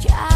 Yeah.